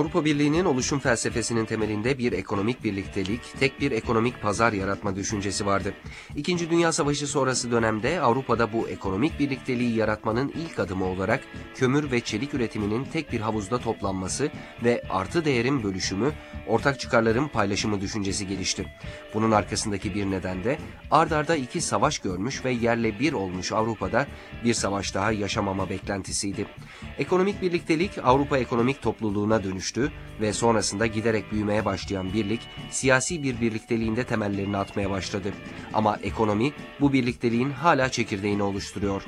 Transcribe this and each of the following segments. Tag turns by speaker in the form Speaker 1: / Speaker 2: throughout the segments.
Speaker 1: Avrupa Birliği'nin oluşum felsefesinin temelinde bir ekonomik birliktelik, tek bir ekonomik pazar yaratma düşüncesi vardı. İkinci Dünya Savaşı sonrası dönemde Avrupa'da bu ekonomik birlikteliği yaratmanın ilk adımı olarak kömür ve çelik üretiminin tek bir havuzda toplanması ve artı değerin bölüşümü, ortak çıkarların paylaşımı düşüncesi gelişti. Bunun arkasındaki bir neden de ard arda iki savaş görmüş ve yerle bir olmuş Avrupa'da bir savaş daha yaşamama beklentisiydi. Ekonomik birliktelik Avrupa ekonomik topluluğuna dönüştü ve sonrasında giderek büyümeye başlayan birlik siyasi bir birlikteliğinde temellerini atmaya başladı. Ama ekonomi bu birlikteliğin hala çekirdeğini oluşturuyor.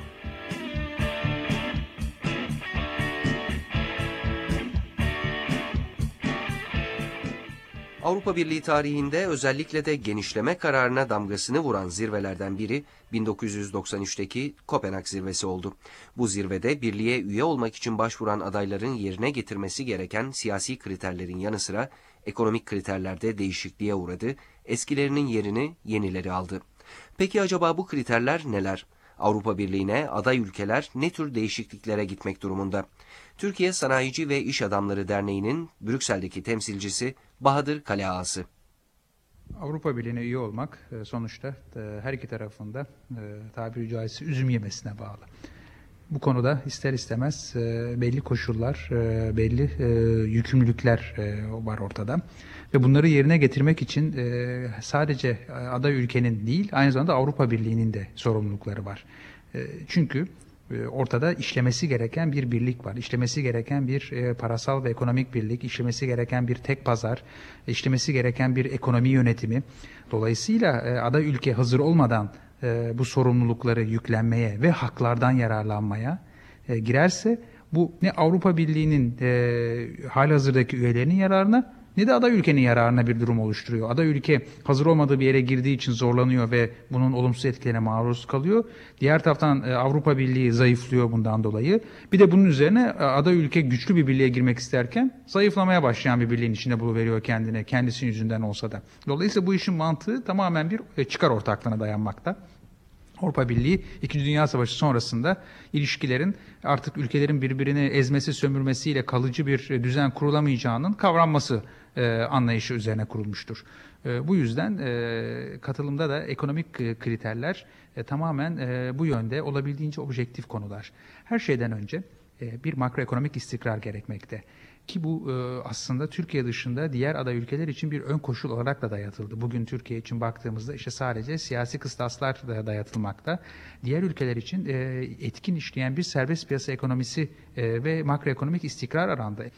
Speaker 1: Avrupa Birliği tarihinde özellikle de genişleme kararına damgasını vuran zirvelerden biri 1993'teki Kopenhag zirvesi oldu. Bu zirvede birliğe üye olmak için başvuran adayların yerine getirmesi gereken siyasi kriterlerin yanı sıra ekonomik kriterlerde değişikliğe uğradı, eskilerinin yerini yenileri aldı. Peki acaba bu kriterler neler? Avrupa Birliği'ne aday ülkeler ne tür değişikliklere gitmek durumunda? Türkiye Sanayici ve İş Adamları Derneği'nin Brüksel'deki temsilcisi Bahadır Kaleağası.
Speaker 2: Avrupa Birliği'ne üye olmak e, sonuçta e, her iki tarafında e, tabiri caizse üzüm yemesine bağlı. Bu konuda ister istemez belli koşullar, belli yükümlülükler var ortada. Ve bunları yerine getirmek için sadece aday ülkenin değil, aynı zamanda Avrupa Birliği'nin de sorumlulukları var. Çünkü ortada işlemesi gereken bir birlik var. İşlemesi gereken bir e, parasal ve ekonomik birlik, işlemesi gereken bir tek pazar, işlemesi gereken bir ekonomi yönetimi. Dolayısıyla e, aday ülke hazır olmadan bu sorumlulukları yüklenmeye ve haklardan yararlanmaya girerse bu ne Avrupa Birliği'nin e, halihazırdaki üyelerinin yararına ne de aday ülkenin yararına bir durum oluşturuyor. Aday ülke hazır olmadığı bir yere girdiği için zorlanıyor ve bunun olumsuz etkilerine maruz kalıyor. Diğer taraftan e, Avrupa Birliği zayıflıyor bundan dolayı. Bir de bunun üzerine e, aday ülke güçlü bir birliğe girmek isterken zayıflamaya başlayan bir birliğin içinde buluveriyor kendine, kendisinin yüzünden olsa da. Dolayısıyla bu işin mantığı tamamen bir e, çıkar ortaklığına dayanmakta. Avrupa Birliği İkinci Dünya Savaşı sonrasında ilişkilerin artık ülkelerin birbirini ezmesi, sömürmesiyle kalıcı bir düzen kurulamayacağının kavranması e, anlayışı üzerine kurulmuştur. E, bu yüzden e, katılımda da ekonomik kriterler e, tamamen e, bu yönde olabildiğince objektif konular. Her şeyden önce e, bir makroekonomik istikrar gerekmekte. Ki bu e, aslında Türkiye dışında diğer aday ülkeler için bir ön koşul olarak da dayatıldı. Bugün Türkiye için baktığımızda işte sadece siyasi kıstaslar da dayatılmakta. Diğer ülkeler için e, etkin işleyen bir serbest piyasa ekonomisi e, ve makroekonomik istikrar arandı.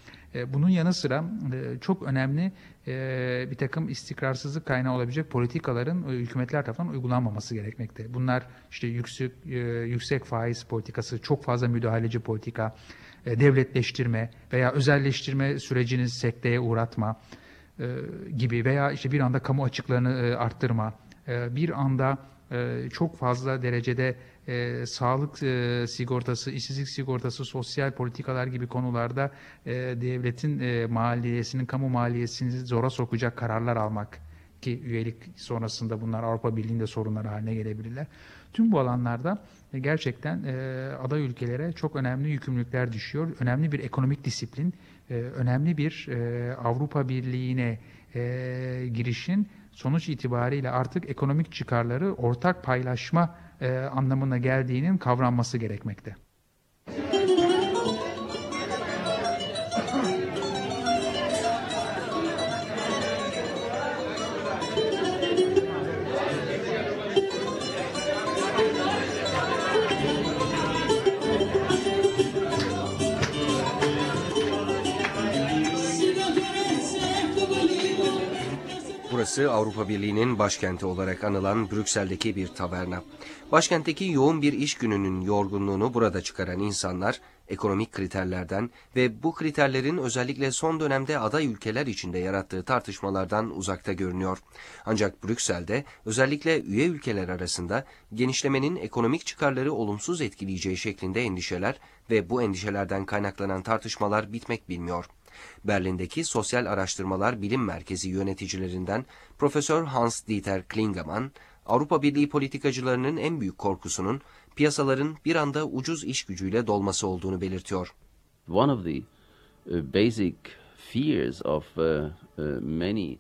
Speaker 2: Bunun yanı sıra çok önemli bir takım istikrarsızlık kaynağı olabilecek politikaların hükümetler tarafından uygulanmaması gerekmekte. Bunlar işte yüksek yüksek faiz politikası, çok fazla müdahaleci politika, devletleştirme veya özelleştirme sürecini sekteye uğratma e, gibi veya işte bir anda kamu açıklarını e, arttırma, bir anda çok fazla derecede sağlık sigortası, işsizlik sigortası, sosyal politikalar gibi konularda devletin maliyesinin, kamu maliyesini zora sokacak kararlar almak ki üyelik sonrasında bunlar Avrupa Birliği'nde sorunlar haline gelebilirler. Tüm bu alanlarda e, gerçekten e, aday ülkelere çok önemli yükümlülükler düşüyor. Önemli bir ekonomik disiplin, e, önemli bir e, Avrupa Birliği'ne girişin sonuç itibariyle artık ekonomik çıkarları ortak paylaşma anlamına geldiğinin kavranması gerekmekte.
Speaker 1: Avrupa Birliği'nin başkenti olarak anılan Brüksel'deki bir taverna. Başkentteki yoğun bir iş gününün yorgunluğunu burada çıkaran insanlar ekonomik kriterlerden ve bu kriterlerin özellikle son dönemde aday ülkeler içinde yarattığı tartışmalardan uzakta görünüyor. Ancak Brüksel'de özellikle üye ülkeler arasında genişlemenin ekonomik çıkarları olumsuz etkileyeceği şeklinde endişeler ve bu endişelerden kaynaklanan tartışmalar bitmek bilmiyor. Berlin'deki Sosyal Araştırmalar Bilim Merkezi yöneticilerinden Profesör Hans-Dieter Klingemann, Avrupa Birliği politikacılarının en büyük korkusunun piyasaların bir anda ucuz iş gücüyle dolması olduğunu belirtiyor.
Speaker 3: One of the uh, basic fears of uh, uh, many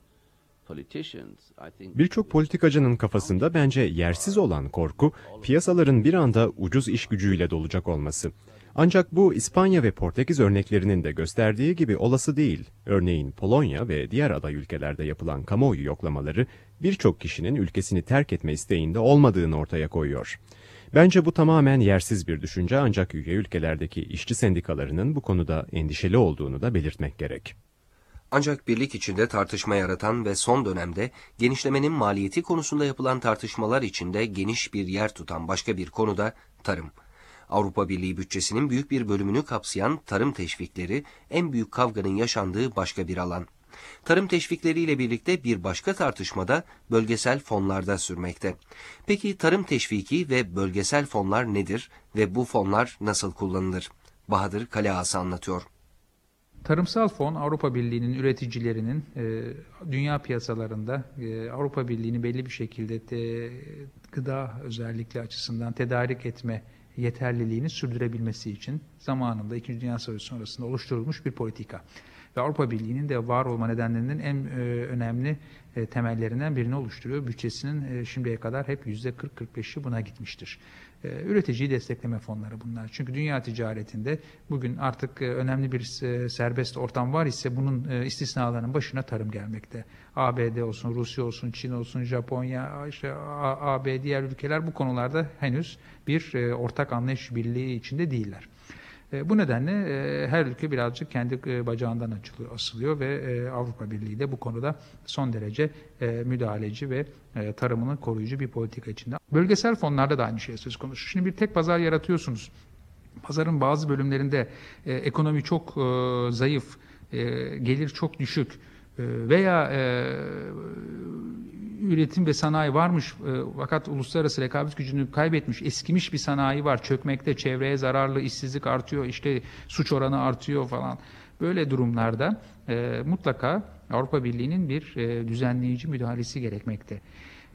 Speaker 3: politicians, I think
Speaker 4: Birçok politikacının kafasında bence yersiz olan korku, piyasaların bir anda ucuz iş gücüyle dolacak olması. Ancak bu İspanya ve Portekiz örneklerinin de gösterdiği gibi olası değil. Örneğin Polonya ve diğer aday ülkelerde yapılan kamuoyu yoklamaları birçok kişinin ülkesini terk etme isteğinde olmadığını ortaya koyuyor. Bence bu tamamen yersiz bir düşünce ancak üye ülkelerdeki işçi sendikalarının bu konuda endişeli olduğunu da belirtmek gerek.
Speaker 1: Ancak birlik içinde tartışma yaratan ve son dönemde genişlemenin maliyeti konusunda yapılan tartışmalar içinde geniş bir yer tutan başka bir konu da tarım. Avrupa Birliği bütçesinin büyük bir bölümünü kapsayan tarım teşvikleri en büyük kavganın yaşandığı başka bir alan. Tarım teşvikleriyle birlikte bir başka tartışmada bölgesel fonlarda sürmekte. Peki tarım teşviki ve bölgesel fonlar nedir ve bu fonlar nasıl kullanılır? Bahadır Kaleası anlatıyor.
Speaker 2: Tarımsal fon Avrupa Birliği'nin üreticilerinin e, dünya piyasalarında e, Avrupa Birliği'ni belli bir şekilde te, gıda özellikle açısından tedarik etme yeterliliğini sürdürebilmesi için zamanında 2. Dünya Savaşı sonrasında oluşturulmuş bir politika. Ve Avrupa Birliği'nin de var olma nedenlerinin en e, önemli e, temellerinden birini oluşturuyor. Bütçesinin e, şimdiye kadar hep %40-45'i buna gitmiştir. Üreticiyi destekleme fonları bunlar. Çünkü dünya ticaretinde bugün artık önemli bir serbest ortam var ise bunun istisnalarının başına tarım gelmekte. ABD olsun, Rusya olsun, Çin olsun, Japonya, işte AB diğer ülkeler bu konularda henüz bir ortak anlayış birliği içinde değiller. E, Bu nedenle e, her ülke birazcık kendi e, bacağından açılıyor, asılıyor ve Avrupa Birliği de bu konuda son derece müdahaleci ve tarımını koruyucu bir politika içinde. Bölgesel fonlarda da aynı şey söz konusu. Şimdi bir tek pazar yaratıyorsunuz. Pazarın bazı bölümlerinde ekonomi çok zayıf, gelir çok düşük veya e, üretim ve sanayi varmış e, fakat uluslararası rekabet gücünü kaybetmiş, eskimiş bir sanayi var. Çökmekte, çevreye zararlı, işsizlik artıyor, işte suç oranı artıyor falan. Böyle durumlarda e, mutlaka Avrupa Birliği'nin bir düzenleyici müdahalesi gerekmekte.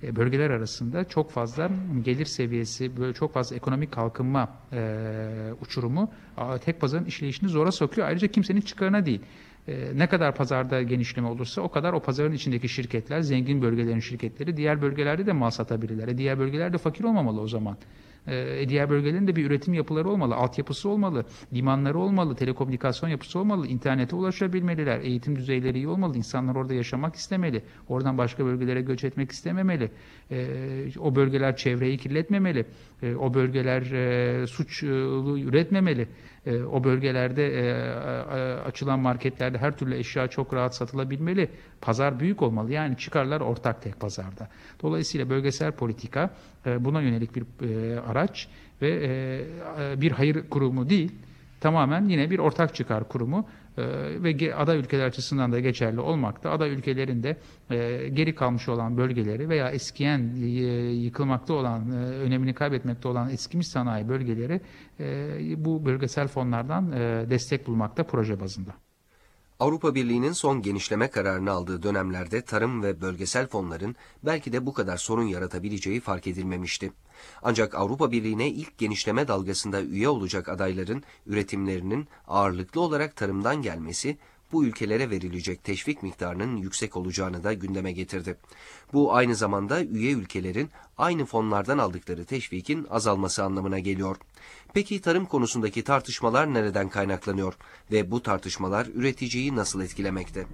Speaker 2: Bölgeler arasında çok fazla gelir seviyesi, böyle çok fazla ekonomik kalkınma e, uçurumu tek pazarın işleyişini zora sokuyor. Ayrıca kimsenin çıkarına değil. E, ne kadar pazarda genişleme olursa o kadar o pazarın içindeki şirketler, zengin bölgelerin şirketleri diğer bölgelerde de mal satabilirler. E, diğer bölgelerde fakir olmamalı o zaman. E, diğer bölgelerin de bir üretim yapıları olmalı, altyapısı olmalı, limanları olmalı, telekomünikasyon yapısı olmalı, internete ulaşabilmeliler, eğitim düzeyleri iyi olmalı, insanlar orada yaşamak istemeli, oradan başka bölgelere göç etmek istememeli, e, o bölgeler çevreyi kirletmemeli, e, o bölgeler e, suçlu üretmemeli, e, o bölgelerde e, a- açılan marketlerde her türlü eşya çok rahat satılabilmeli, pazar büyük olmalı, yani çıkarlar ortak tek pazarda. Dolayısıyla bölgesel politika e, buna yönelik bir e, araç ve e, e, bir hayır kurumu değil, tamamen yine bir ortak çıkar kurumu e, ve aday ülkeler açısından da geçerli olmakta. Aday ülkelerin de e, geri kalmış olan bölgeleri veya eskiyen, e, yıkılmakta olan, önemini kaybetmekte olan eskimiş sanayi bölgeleri bu bölgesel fonlardan destek bulmakta proje bazında.
Speaker 1: Avrupa Birliği'nin son genişleme kararını aldığı dönemlerde tarım ve bölgesel fonların belki de bu kadar sorun yaratabileceği fark edilmemişti. Ancak Avrupa Birliği'ne ilk genişleme dalgasında üye olacak adayların üretimlerinin ağırlıklı olarak tarımdan gelmesi bu ülkelere verilecek teşvik miktarının yüksek olacağını da gündeme getirdi. Bu aynı zamanda üye ülkelerin aynı fonlardan aldıkları teşvikin azalması anlamına geliyor. Peki tarım konusundaki tartışmalar nereden kaynaklanıyor ve bu tartışmalar üreticiyi nasıl etkilemekte?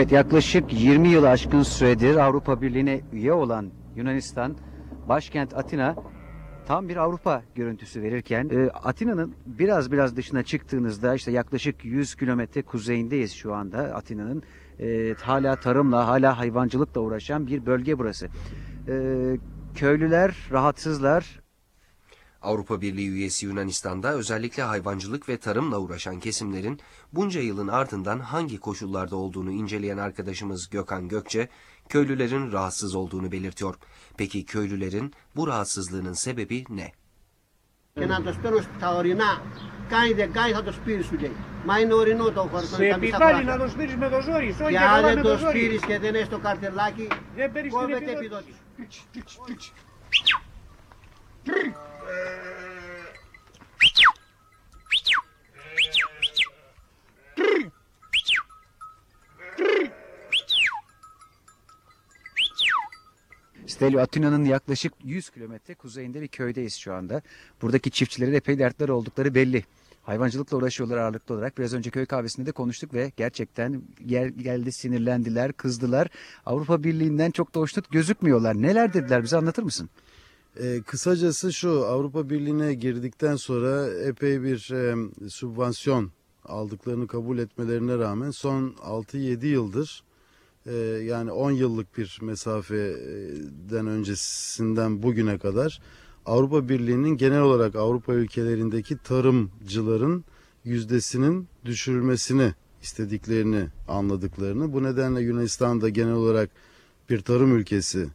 Speaker 5: Evet yaklaşık 20 yıl aşkın süredir Avrupa Birliği'ne üye olan Yunanistan başkent Atina tam bir Avrupa görüntüsü verirken e, Atina'nın biraz biraz dışına çıktığınızda işte yaklaşık 100 kilometre kuzeyindeyiz şu anda Atina'nın. E, hala tarımla hala hayvancılıkla uğraşan bir bölge burası. E, köylüler rahatsızlar
Speaker 1: Avrupa Birliği üyesi Yunanistan'da özellikle hayvancılık ve tarımla uğraşan kesimlerin bunca yılın ardından hangi koşullarda olduğunu inceleyen arkadaşımız Gökhan Gökçe, köylülerin rahatsız olduğunu belirtiyor. Peki köylülerin bu rahatsızlığının sebebi ne?
Speaker 6: Και να το στέλνω στα ορεινά. Κάνει δεν κάνει θα το σπείρει σου λέει. Μα είναι ορεινό το χωριό.
Speaker 7: Σε επιβάλλει να το σπείρεις με το ζόρι. Όχι,
Speaker 6: Και
Speaker 7: καλά
Speaker 6: αν
Speaker 7: με
Speaker 6: δεν
Speaker 7: το
Speaker 6: το
Speaker 7: ζόρι.
Speaker 6: σπείρεις και δεν έχεις το καρτελάκι,
Speaker 7: Δεν παίρνεις την
Speaker 6: κόβεται
Speaker 7: επιδότηση.
Speaker 5: Stelio Atina'nın yaklaşık 100 kilometre kuzeyinde bir köydeyiz şu anda. Buradaki çiftçilerin epey dertleri oldukları belli. Hayvancılıkla uğraşıyorlar ağırlıklı olarak. Biraz önce köy kahvesinde de konuştuk ve gerçekten gel, geldi sinirlendiler, kızdılar. Avrupa Birliği'nden çok da hoşnut gözükmüyorlar. Neler dediler bize anlatır mısın?
Speaker 8: E, kısacası şu Avrupa Birliği'ne girdikten sonra epey bir e, sübvansiyon aldıklarını kabul etmelerine rağmen son 6-7 yıldır e, yani 10 yıllık bir mesafeden öncesinden bugüne kadar Avrupa Birliği'nin genel olarak Avrupa ülkelerindeki tarımcıların yüzdesinin düşürülmesini istediklerini anladıklarını bu nedenle Yunanistan da genel olarak bir tarım ülkesi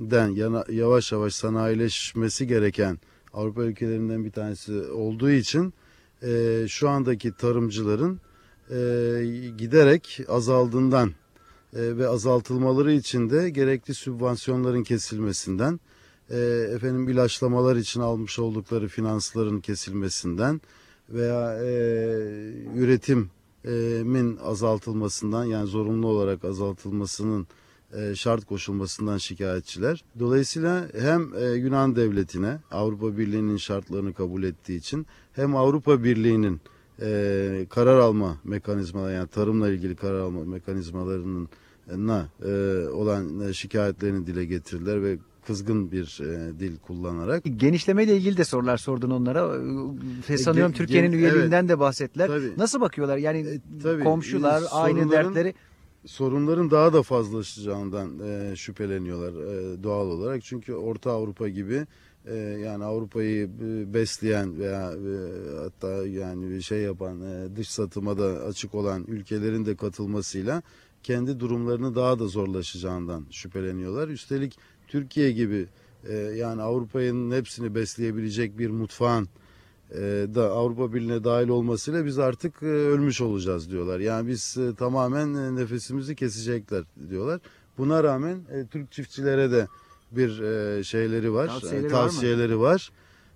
Speaker 8: den yavaş yavaş sanayileşmesi gereken Avrupa ülkelerinden bir tanesi olduğu için e, şu andaki tarımcıların e, giderek azaldığından e, ve azaltılmaları için de gerekli sübvansiyonların kesilmesinden, e, efendim ilaçlamalar için almış oldukları finansların kesilmesinden veya e, üretimin azaltılmasından yani zorunlu olarak azaltılmasının şart koşulmasından şikayetçiler. Dolayısıyla hem e, Yunan devletine Avrupa Birliği'nin şartlarını kabul ettiği için hem Avrupa Birliği'nin e, karar alma mekanizmaları yani tarımla ilgili karar alma mekanizmalarının na e, olan e, şikayetlerini dile getirdiler ve kızgın bir e, dil kullanarak
Speaker 5: Genişleme ile ilgili de sorular sordun onlara. Ee, Sanıyorum Türkiye'nin üyeliğinden de bahsettiler.
Speaker 8: Tabii.
Speaker 5: Nasıl bakıyorlar? Yani
Speaker 8: E, tabii.
Speaker 5: komşular,
Speaker 8: E,
Speaker 5: aynı dertleri.
Speaker 8: Sorunların daha da fazlaşacağından e, şüpheleniyorlar e, doğal olarak. Çünkü Orta Avrupa gibi e, yani Avrupa'yı e, besleyen veya e, hatta yani şey yapan e, dış satıma da açık olan ülkelerin de katılmasıyla kendi durumlarını daha da zorlaşacağından şüpheleniyorlar. Üstelik Türkiye gibi e, yani Avrupa'nın hepsini besleyebilecek bir mutfağın da Avrupa Birliği'ne dahil olmasıyla biz artık e, ölmüş olacağız diyorlar. Yani biz e, tamamen e, nefesimizi kesecekler diyorlar. Buna rağmen e, Türk çiftçilere de bir e, şeyleri var,
Speaker 5: Tavsiyeleri
Speaker 8: e,
Speaker 5: var
Speaker 8: tavsiyeleri var.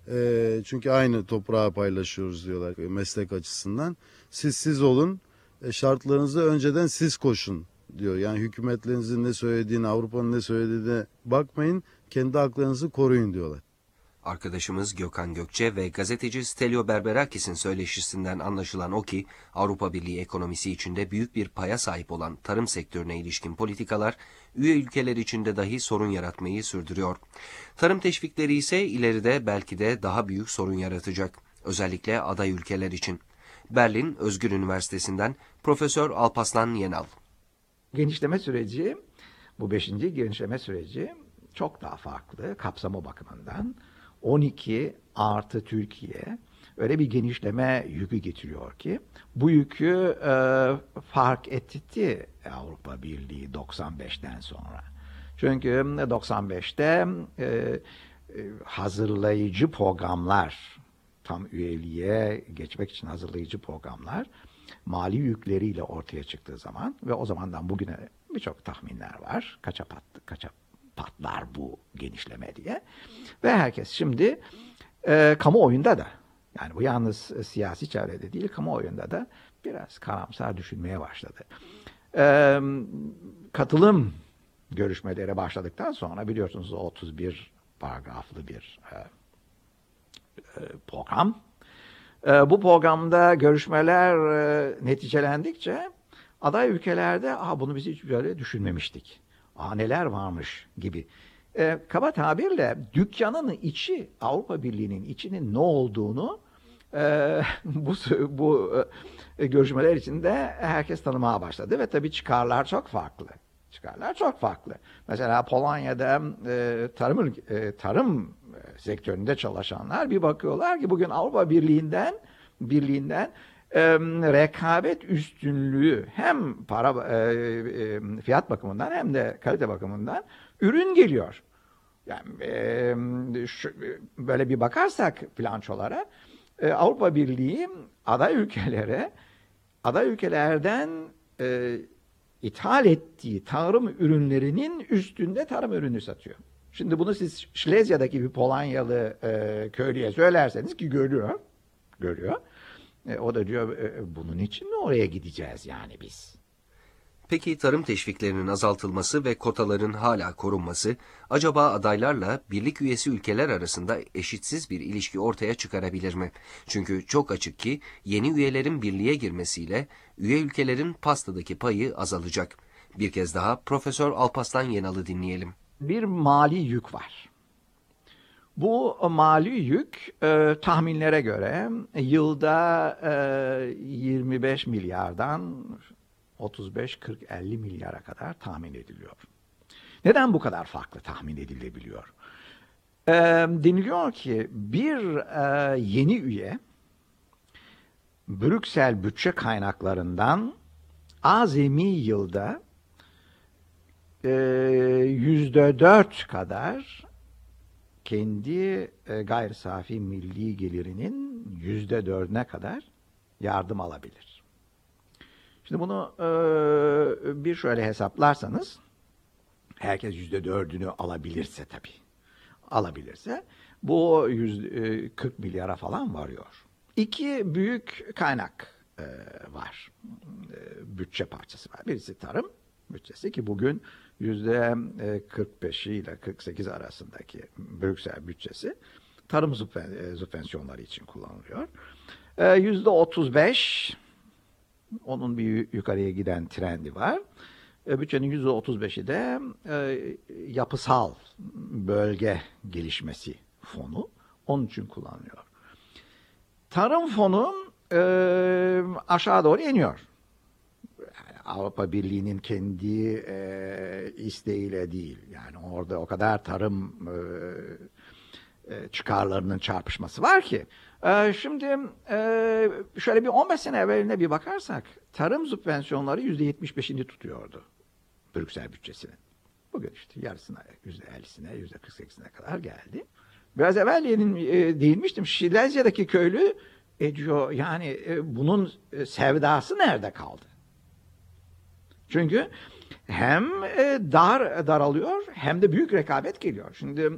Speaker 8: E, çünkü aynı toprağı paylaşıyoruz diyorlar e, meslek açısından. Siz siz olun, e, şartlarınızı önceden siz koşun diyor. Yani hükümetlerinizin ne söylediğini, Avrupa'nın ne söylediğine bakmayın, kendi haklarınızı koruyun diyorlar.
Speaker 1: Arkadaşımız Gökhan Gökçe ve gazeteci Stelio Berberakis'in söyleşisinden anlaşılan o ki Avrupa Birliği ekonomisi içinde büyük bir paya sahip olan tarım sektörüne ilişkin politikalar üye ülkeler içinde dahi sorun yaratmayı sürdürüyor. Tarım teşvikleri ise ileride belki de daha büyük sorun yaratacak. Özellikle aday ülkeler için. Berlin Özgür Üniversitesi'nden Profesör Alpaslan Yenal.
Speaker 9: genişleme süreci, bu beşinci genişleme süreci çok daha farklı kapsamı bakımından. 12 artı Türkiye öyle bir genişleme yükü getiriyor ki bu yükü e, fark etti Avrupa Birliği 95'ten sonra. Çünkü 95'te e, e, hazırlayıcı programlar tam üyeliğe geçmek için hazırlayıcı programlar mali yükleriyle ortaya çıktığı zaman ve o zamandan bugüne birçok tahminler var. Kaça, pat, kaça patlar bu genişleme diye. Ve herkes şimdi e, kamuoyunda da yani bu yalnız e, siyasi çevrede değil kamuoyunda da biraz karamsar düşünmeye başladı. E, katılım görüşmeleri başladıktan sonra biliyorsunuz o 31 paragraflı bir e, e, program. E, bu programda görüşmeler e, neticelendikçe aday ülkelerde Aa, bunu biz hiç böyle düşünmemiştik. Aa, neler varmış gibi. E, kaba tabirle dükkanın içi, Avrupa Birliği'nin içinin ne olduğunu e, bu bu e, görüşmeler içinde herkes tanımaya başladı ve tabii çıkarlar çok farklı. Çıkarlar çok farklı. Mesela Polonya'da e, tarım e, tarım e, sektöründe çalışanlar bir bakıyorlar ki bugün Avrupa Birliği'nden birliğinden rekabet üstünlüğü hem para e, e, fiyat bakımından hem de kalite bakımından ürün geliyor. Yani böyle bir bakarsak plançolara e, Avrupa Birliği aday ülkelere aday ülkelerden ithal ettiği tarım ürünlerinin üstünde tarım ürünü satıyor. Şimdi bunu siz Şlezya'daki bir Polonyalı e, köylüye söylerseniz ki görüyor, görüyor. E, o da diyor e, bunun için mi oraya gideceğiz yani biz?
Speaker 1: Peki tarım teşviklerinin azaltılması ve kotaların hala korunması acaba adaylarla birlik üyesi ülkeler arasında eşitsiz bir ilişki ortaya çıkarabilir mi? Çünkü çok açık ki yeni üyelerin birliğe girmesiyle üye ülkelerin pastadaki payı azalacak. Bir kez daha Profesör Alpaslan Yenal'ı dinleyelim.
Speaker 9: Bir mali yük var. Bu mali yük e, tahminlere göre yılda e, 25 milyardan 35, 40, 50 milyara kadar tahmin ediliyor. Neden bu kadar farklı tahmin edilebiliyor? E, deniliyor ki bir e, yeni üye Brüksel bütçe kaynaklarından azami yılda e, yüzde dört kadar kendi e, gayri safi milli gelirinin yüzde dördüne kadar yardım alabilir. Şimdi bunu e, bir şöyle hesaplarsanız, herkes yüzde dördünü alabilirse tabii, alabilirse bu yüz, e, 40 milyara falan varıyor. İki büyük kaynak e, var, e, bütçe parçası var. Birisi tarım bütçesi ki bugün 45'i ile 48 arasındaki Brüksel bütçesi tarım subvensiyonları için kullanılıyor. Yüzde 35 onun bir yukarıya giden trendi var. Bütçenin yüzde 35'i de yapısal bölge gelişmesi fonu. Onun için kullanılıyor. Tarım fonu aşağı doğru iniyor. Avrupa Birliği'nin kendi e, isteğiyle değil. Yani orada o kadar tarım e, e, çıkarlarının çarpışması var ki. E, şimdi e, şöyle bir 15 sene evveline bir bakarsak tarım subvensiyonları yüzde 75'ini tutuyordu Brüksel bütçesinin. Bugün işte yarısına, yüzde 50'sine, yüzde 48'ine kadar geldi. Biraz evvel e, değinmiştim. Şilezya'daki köylü e diyor yani e, bunun e, sevdası nerede kaldı? Çünkü hem e, dar daralıyor hem de büyük rekabet geliyor. Şimdi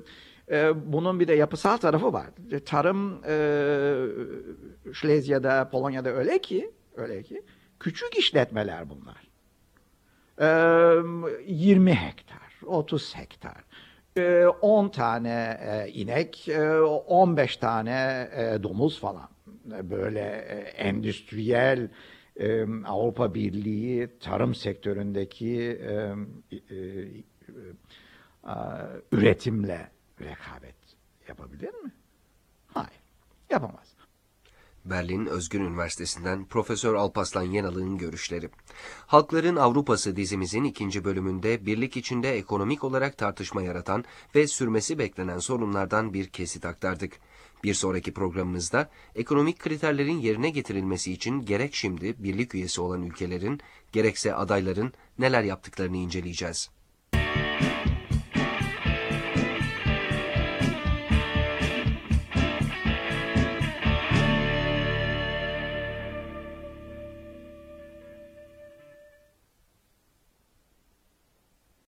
Speaker 9: e, bunun bir de yapısal tarafı var. Tarım e, Şlezya'da, Polonya'da öyle ki, öyle ki küçük işletmeler bunlar. E, 20 hektar, 30 hektar. 10 tane inek, 15 tane domuz falan. Böyle endüstriyel Avrupa Birliği tarım sektöründeki e, e, üretimle rekabet yapabilir mi? Hayır, yapamaz.
Speaker 1: Berlin Özgün Üniversitesi'nden Profesör Alpaslan Yenal'ın görüşleri. Halkların Avrupası dizimizin ikinci bölümünde birlik içinde ekonomik olarak tartışma yaratan ve sürmesi beklenen sorunlardan bir kesit aktardık. Bir sonraki programımızda ekonomik kriterlerin yerine getirilmesi için gerek şimdi birlik üyesi olan ülkelerin gerekse adayların neler yaptıklarını inceleyeceğiz.